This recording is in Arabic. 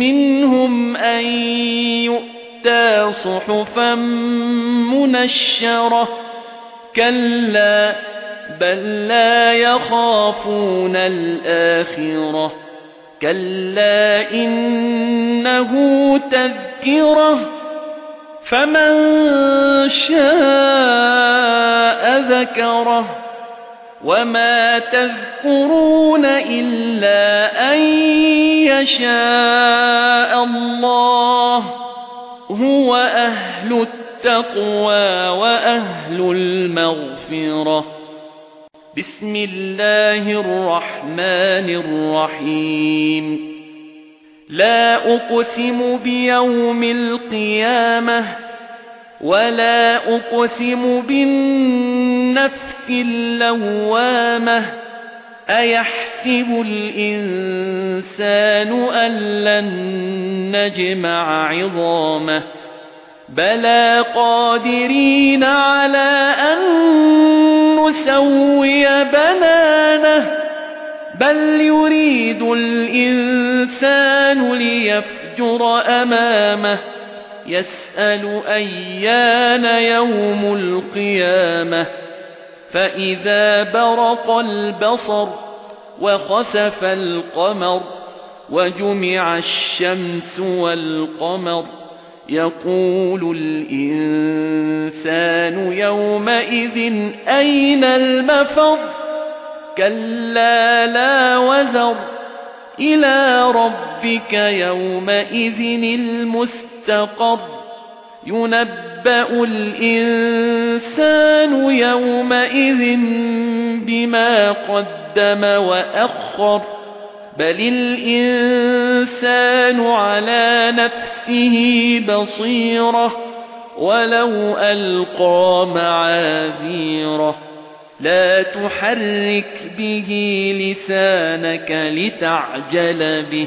منهم أن يؤتى صحفا منشرة. كلا بل لا يخافون الآخرة. كلا إنه تذكرة. فمن شاء ذكره. وما تذكرون إلا أن يشاء الله هو أهل التقوى وأهل المغفرة. بسم الله الرحمن الرحيم. لا أقسم بيوم القيامة ولا أقسم بالنفس اللوامة أيحسب الإنسان أن لن نجمع عظامه بلى قادرين على أن نسوي بنانه بل يريد الإنسان ليفجر أمامه يسأل أيان يوم القيامة فإذا برق البصر وخسف القمر وجمع الشمس والقمر يقول الإنسان يومئذ أين المفر؟ كلا لا وزر إلى ربك يومئذ المستقر ينبأ الإنسان يومئذ بما قدم وأخر بل الإنسان على نفسه بصيرة ولو ألقى معاذيره لا تحرك به لسانك لتعجل به